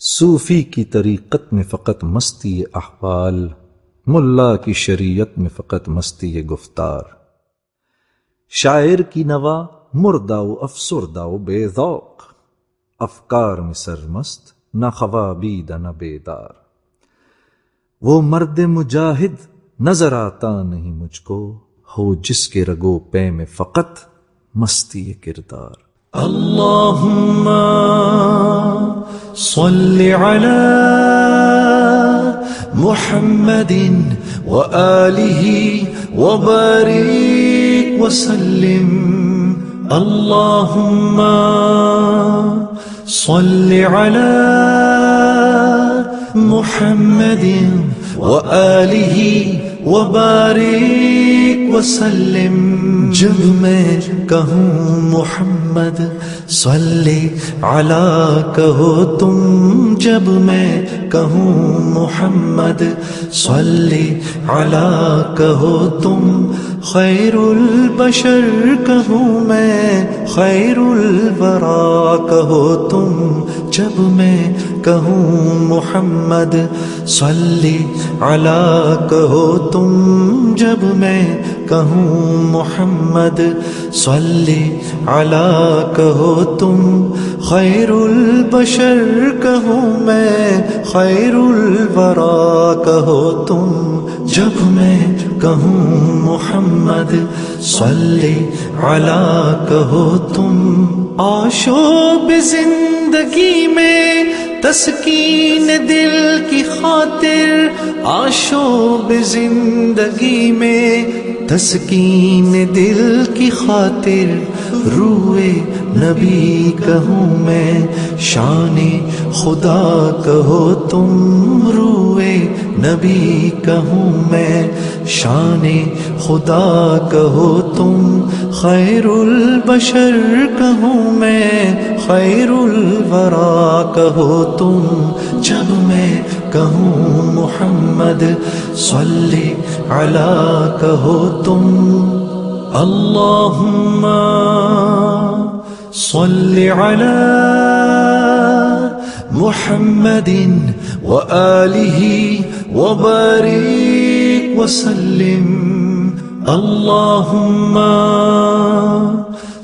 صوفی کی طریقت میں فقط مستی احوال، ملا کی شریعت میں فقط مستی گفتار۔ شاعر کی نوا، مردہ و افسردہ و بے ذوق۔ افکار میں سرمست، نہ خوابید نہ بیدار۔ وہ مرد مجاہد، نظر آتا نہیں مجھ کو۔ ہو جس کے رگو پے میں فقط مستی کردار۔ اللهم صل على محمد وآله وبارك وسلم. اللهم صل على محمد وآله وبارك وسلم، جب میں کہوں محمد، صلی علی کہو تم، جب میں کہوں محمد، صلی علی کہو تم خیر البشر کہوں میں خیر الورا کہو تم، جب میں کہوں محمد، صلی علی کہو تم، جب میں کہوں محمد، صلی علی کہو تم خیر البشر کہوں میں خیر الورا کہو تم جب میں کہوں محمد، صلی علی کہو تم آشوب زندگی میں تسکین دل کی خاطر آشوب زندگی میں تسکین دل کی خاطر روئے نبی کہوں میں، شان خدا کہو تم روئے نبی کہوں میں، شان خدا کہو تم خیر البشر کہوں میں خیر الورا کہو تم جب میں کہو محمد صلی على کہو تم اللهم صلی على محمد وآله وبارك وسلم. اللهم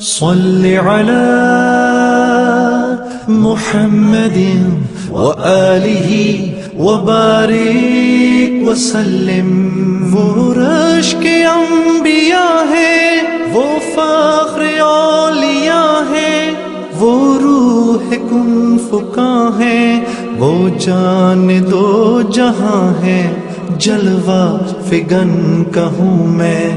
صل على محمد وآله وبارک وسلم وہ رش کے انبیاء ہے وہ فخر اولیاء ہے وہ روح کن فکا ہے وہ جان دو جہاں ہے جلوہ فگن کہوں میں،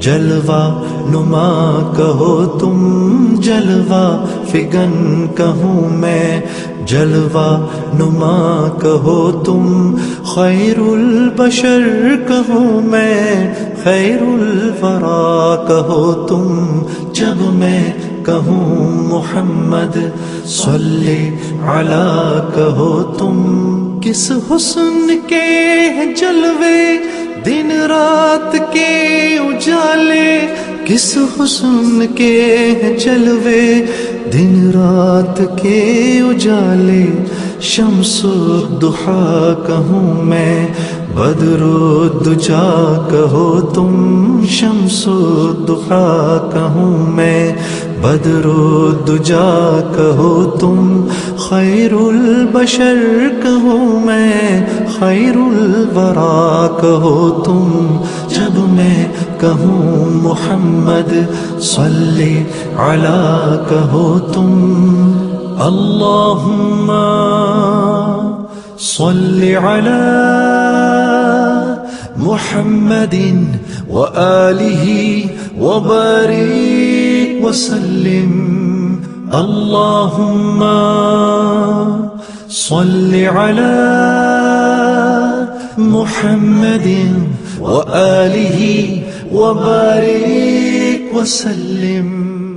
جلوہ نما کہو تم، جلوہ فگن کہوں میں۔ جلوہ نما کہو تم خیر البشر کہوں میں خیر الورا کہو تم، جب میں کہوں محمد صلی علی کہو تم۔ کس حسن کے جلوے دن رات کے اجالے، کس حسن کے جلوے دن رات کے اجالے، شمس دہا کہوں میں، بدر دجا کہو تم، شمس دہا کہوں میں، بدر دجا کہو تم خیر البشر کہوں میں خیر الورا کہو تم، جب میں کہوں محمد صلی علی کہو تم۔ اللہم صلی علی محمد وآلہ وبارک وسلم اللهم صل على محمد وآله وبارك وسلم.